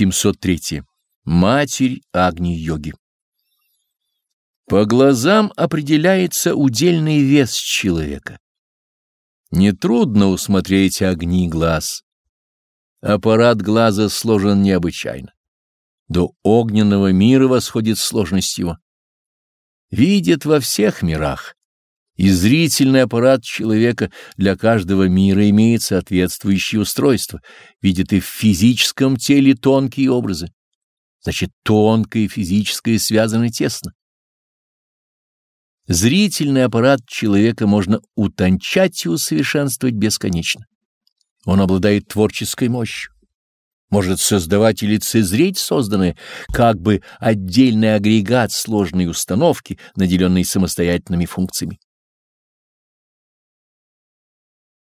703. Матерь Агни-йоги По глазам определяется удельный вес человека. Нетрудно усмотреть огни глаз. Аппарат глаза сложен необычайно. До огненного мира восходит сложность его. Видит во всех мирах, и зрительный аппарат человека для каждого мира имеет соответствующее устройство, видит и в физическом теле тонкие образы. Значит, тонкое и физическое связаны тесно. Зрительный аппарат человека можно утончать и усовершенствовать бесконечно. Он обладает творческой мощью. Может создавать и лицезреть созданное, как бы отдельный агрегат сложной установки, наделенный самостоятельными функциями.